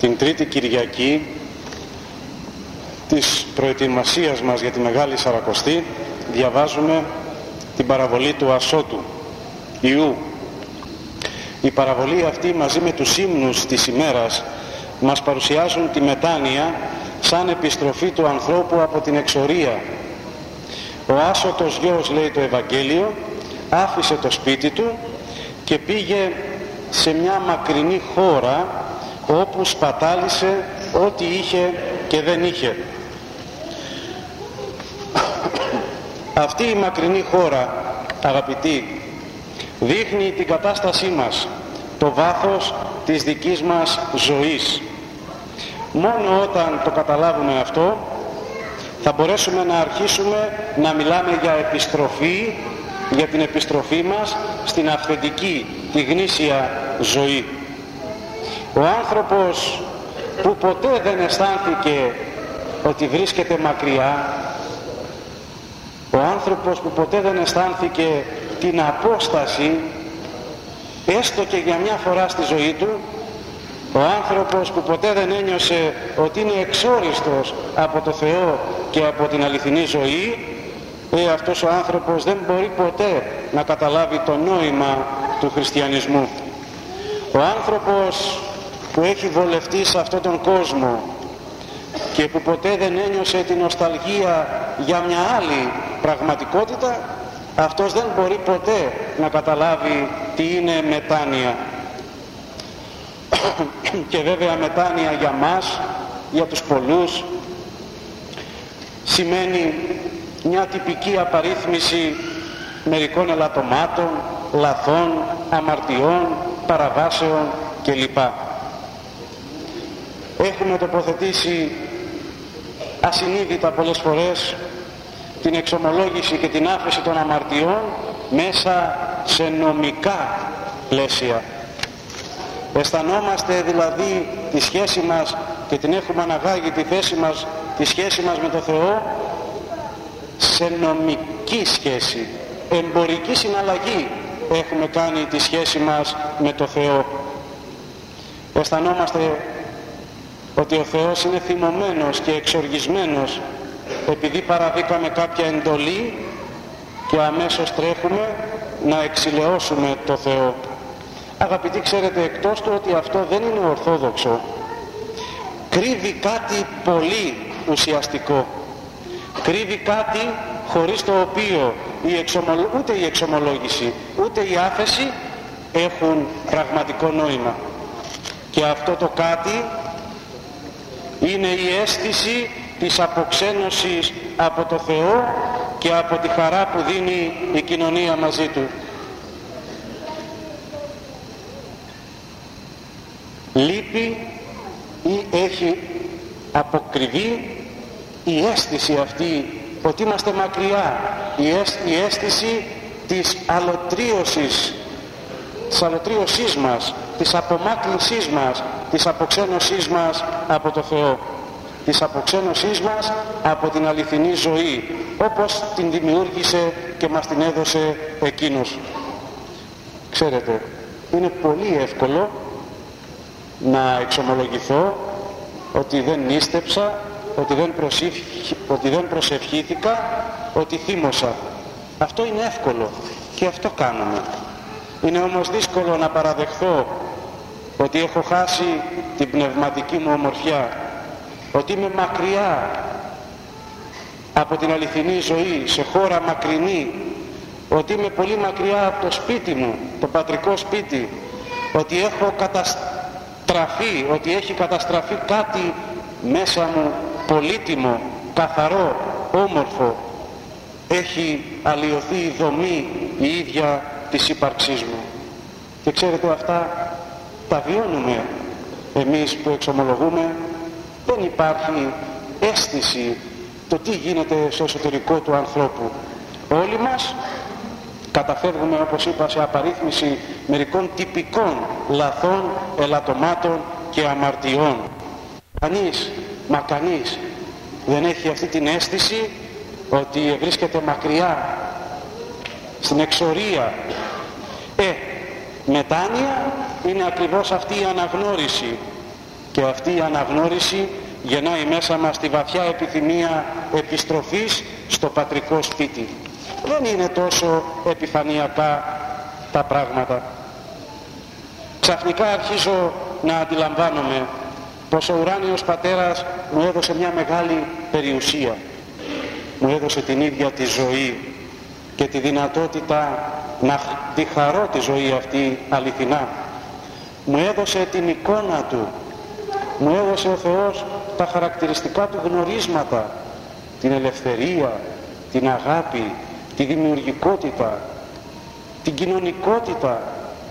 την Τρίτη Κυριακή της προετοιμασίας μας για τη Μεγάλη Σαρακοστή διαβάζουμε την παραβολή του Ασώτου Ιού. Η παραβολή αυτή μαζί με τους ύμνους της ημέρας μας παρουσιάζουν τη μετάνοια σαν επιστροφή του ανθρώπου από την εξορία. Ο άσωτος γιος λέει το Ευαγγέλιο άφησε το σπίτι του και πήγε σε μια μακρινή χώρα όπου σπατάλησε ό,τι είχε και δεν είχε. Αυτή η μακρινή χώρα, αγαπητοί, δείχνει την κατάστασή μας, το βάθος της δικής μας ζωής. Μόνο όταν το καταλάβουμε αυτό, θα μπορέσουμε να αρχίσουμε να μιλάμε για επιστροφή, για την επιστροφή μας στην αυθεντική, τη γνήσια ζωή. Ο άνθρωπος που ποτέ δεν αισθάνθηκε ότι βρίσκεται μακριά, ο άνθρωπος που ποτέ δεν αισθάνθηκε την απόσταση, έστω και για μια φορά στη ζωή του, ο άνθρωπος που ποτέ δεν ένιωσε ότι είναι εξόριστος από το Θεό και από την αληθινή ζωή, ε, αυτός ο άνθρωπος δεν μπορεί ποτέ να καταλάβει το νόημα του χριστιανισμού. Ο άνθρωπος που έχει βολευτεί σε αυτόν τον κόσμο και που ποτέ δεν ένιωσε την νοσταλγία για μια άλλη πραγματικότητα αυτός δεν μπορεί ποτέ να καταλάβει τι είναι μετάνοια και βέβαια μετάνοια για μας για τους πολλούς σημαίνει μια τυπική απαρίθμηση μερικών ελαττωμάτων λαθών, αμαρτιών, παραβάσεων κλπ. Έχουμε τοποθετήσει ασυνείδητα πολλές φορές την εξομολόγηση και την άφεση των αμαρτιών μέσα σε νομικά πλαίσια. Αισθανόμαστε δηλαδή τη σχέση μας και την έχουμε αναγάγει τη θέση μας, τη σχέση μας με το Θεό σε νομική σχέση, εμπορική συναλλαγή έχουμε κάνει τη σχέση μας με το Θεό. Αισθανόμαστε ότι ο Θεός είναι θυμωμένος και εξοργισμένος. Επειδή παραδίκαμε κάποια εντολή και αμέσως τρέχουμε να εξηλαιώσουμε το Θεό. Αγαπητοί ξέρετε εκτός του ότι αυτό δεν είναι ορθόδοξο κρύβει κάτι πολύ ουσιαστικό. Κρύβει κάτι χωρίς το οποίο η ούτε η εξομολόγηση ούτε η άφεση έχουν πραγματικό νόημα. Και αυτό το κάτι είναι η αίσθηση της αποξένωσης από το Θεό και από τη χαρά που δίνει η κοινωνία μαζί Του. Λείπει ή έχει αποκριβεί η αίσθηση αυτή ότι είμαστε μακριά, η αίσθηση της αλωτρίωσης, της αλωτρίωσής μας, της απομάκρυνσής μας, της αποξένωσής μας από το Θεό. Της αποξένωσής μας από την αληθινή ζωή όπως την δημιούργησε και μας την έδωσε εκείνος. Ξέρετε είναι πολύ εύκολο να εξομολογηθώ ότι δεν νίστεψα ότι δεν, ότι δεν προσευχήθηκα ότι θύμωσα. Αυτό είναι εύκολο και αυτό κάνουμε. Είναι όμως δύσκολο να παραδεχθώ ότι έχω χάσει την πνευματική μου ομορφιά ότι είμαι μακριά από την αληθινή ζωή σε χώρα μακρινή ότι είμαι πολύ μακριά από το σπίτι μου το πατρικό σπίτι ότι έχω καταστραφεί ότι έχει καταστραφεί κάτι μέσα μου πολύτιμο καθαρό, όμορφο έχει αλλοιωθεί η δομή η ίδια της ύπαρξής μου. Και ξέρετε αυτά τα βιώνουμε. Εμείς που εξομολογούμε δεν υπάρχει αίσθηση το τι γίνεται στο εσωτερικό του ανθρώπου. Όλοι μας καταφεύγουμε όπως είπα σε απαρίθμηση μερικών τυπικών λαθών, ελαττωμάτων και αμαρτιών. Κανείς, μα κανείς δεν έχει αυτή την αίσθηση ότι βρίσκεται μακριά στην εξορία ε, μετάνοια είναι ακριβώς αυτή η αναγνώριση και αυτή η αναγνώριση γεννάει μέσα μας τη βαθιά επιθυμία επιστροφής στο πατρικό σπίτι. Δεν είναι τόσο επιφανειακά τα πράγματα. Ξαφνικά αρχίζω να αντιλαμβάνομαι πως ο ουράνιος πατέρας μου έδωσε μια μεγάλη περιουσία. Μου έδωσε την ίδια τη ζωή και τη δυνατότητα να τη χαρώ τη ζωή αυτή αληθινά. Μου έδωσε την εικόνα Του. Μου έδωσε ο Θεός τα χαρακτηριστικά Του γνωρίσματα. Την ελευθερία, την αγάπη, τη δημιουργικότητα, την κοινωνικότητα,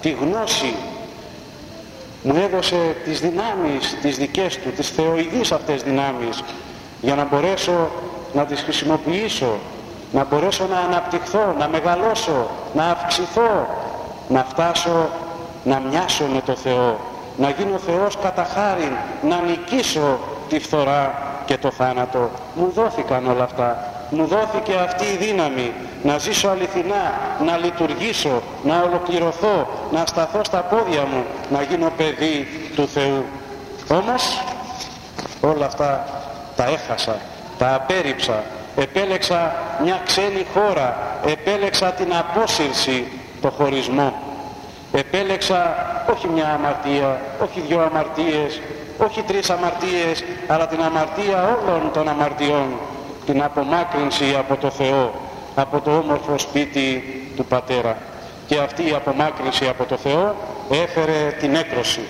τη γνώση. Μου έδωσε τις δυνάμεις, τις δικές Του, τις θεοειδείς αυτές δυνάμεις για να μπορέσω να τις χρησιμοποιήσω να μπορέσω να αναπτυχθώ, να μεγαλώσω, να αυξηθώ, να φτάσω να μοιάσω με το Θεό, να γίνω Θεός κατά χάρη, να νικήσω τη φθορά και το θάνατο. Μου δόθηκαν όλα αυτά. Μου δόθηκε αυτή η δύναμη να ζήσω αληθινά, να λειτουργήσω, να ολοκληρωθώ, να σταθώ στα πόδια μου, να γίνω παιδί του Θεού. Όμως όλα αυτά τα έχασα, τα απέρριψα, επέλεξα μια ξένη χώρα, επέλεξα την απόσυρση, το χωρισμό. Επέλεξα όχι μια αμαρτία, όχι δυο αμαρτίες, όχι τρεις αμαρτίες, αλλά την αμαρτία όλων των αμαρτιών, την απομάκρυνση από το Θεό, από το όμορφο σπίτι του Πατέρα. Και αυτή η απομάκρυνση από το Θεό έφερε την έκρωση.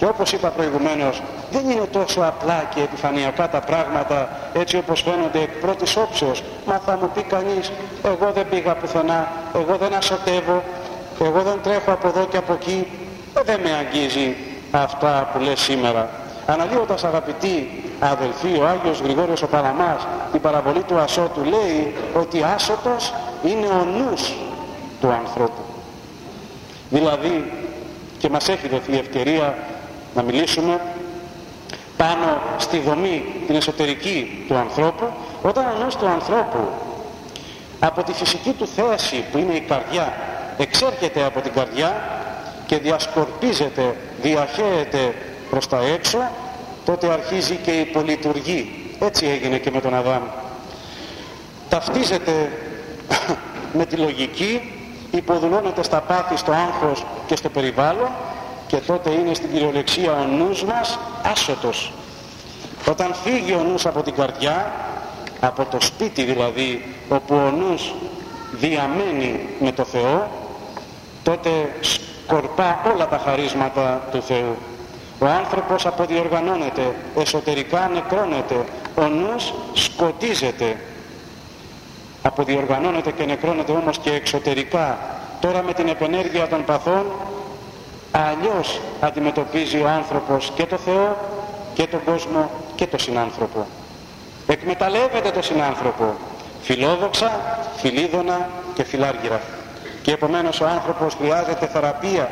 Και όπως είπα προηγουμένως, δεν είναι τόσο απλά και επιφανειακά τα πράγματα έτσι όπως φαίνονται εκ πρώτης όψεως. Μα θα μου πει κανείς, εγώ δεν πήγα πουθενά, εγώ δεν ασωτεύω, εγώ δεν τρέχω από εδώ και από εκεί. Ε, δεν με αγγίζει αυτά που λες σήμερα. Αναλύοντας αγαπητοί αδελφοί, ο Άγιος Γρηγόριος ο Παλαμάς, την παραβολή του Ασώτου λέει ότι άσωτος είναι ο νους του ανθρώπου. Δηλαδή, και μας έχει δοθεί ευκαιρία να μιλήσουμε πάνω στη δομή την εσωτερική του ανθρώπου όταν ο νους του ανθρώπου από τη φυσική του θέση που είναι η καρδιά εξέρχεται από την καρδιά και διασκορπίζεται, διαχέεται προς τα έξω τότε αρχίζει και η πολυτουργή. Έτσι έγινε και με τον Αδάμ. Ταυτίζεται με τη λογική υποδουλώνεται στα πάθη, στο άγχος και στο περιβάλλον και τότε είναι στην κυριολεξία ο νους μας άσωτος. Όταν φύγει ο νους από την καρδιά, από το σπίτι δηλαδή, όπου ο νους διαμένει με το Θεό, τότε σκορπά όλα τα χαρίσματα του Θεού. Ο άνθρωπος αποδιοργανώνεται, εσωτερικά νεκρώνεται, ο νους σκοτίζεται. Αποδιοργανώνεται και νεκρώνεται όμως και εξωτερικά. Τώρα με την επενέργεια των παθών αλλιώς αντιμετωπίζει ο άνθρωπος και το Θεό και τον κόσμο και τον συνάνθρωπο. Εκμεταλλεύεται τον συνάνθρωπο φιλόδοξα, φιλίδωνα και φιλάργυρα. Και επομένως ο άνθρωπος χρειάζεται θεραπεία,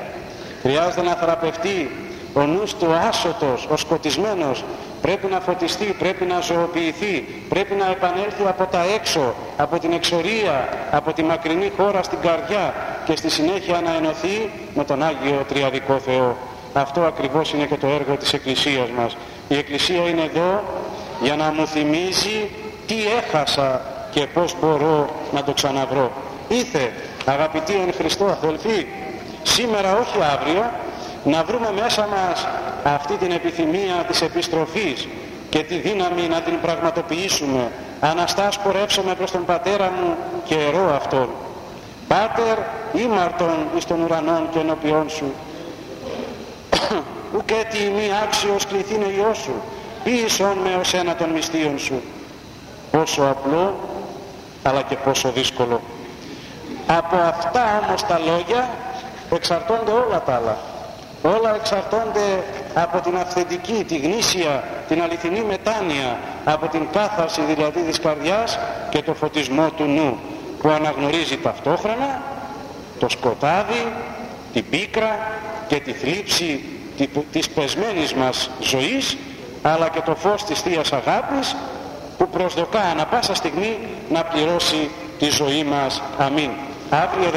χρειάζεται να θεραπευτεί ο νους του άσωτος, ο σκοτισμένος πρέπει να φωτιστεί, πρέπει να ζωοποιηθεί, πρέπει να επανέλθει από τα έξω, από την εξορία, από τη μακρινή χώρα στην καρδιά και στη συνέχεια να ενωθεί με τον Άγιο Τριαδικό Θεό. Αυτό ακριβώς είναι και το έργο της Εκκλησίας μας. Η Εκκλησία είναι εδώ για να μου θυμίζει τι έχασα και πώς μπορώ να το ξαναβρω. Ήθε, αγαπητοί εν Χριστώ αδελφοί, σήμερα όχι αύριο, να βρούμε μέσα μας αυτή την επιθυμία της επιστροφής και τη δύναμη να την πραγματοποιήσουμε. Αναστάς πορεύσομαι προς τον Πατέρα μου και ερώ Αυτόν. Πάτερ ήμαρτον εις των ουρανών και ενώπιόν σου. Ουκέτι μη άξιος κληθήνε Υιός σου, ποιησόν με ως ένα των μυστίων σου. Πόσο απλό, αλλά και πόσο δύσκολο. Από αυτά όμως τα λόγια εξαρτώνται όλα τα άλλα. Όλα εξαρτώνται από την αυθεντική, τη γνήσια, την αληθινή μετάνοια, από την κάθαρση δηλαδή της καρδιάς και το φωτισμό του νου που αναγνωρίζει ταυτόχρονα το σκοτάδι, την πίκρα και τη θλίψη της πεσμένης μας ζωής αλλά και το φως της Θείας Αγάπης που προσδοκά ανα πάσα στιγμή να πληρώσει τη ζωή μας. Αμήν. Αύριο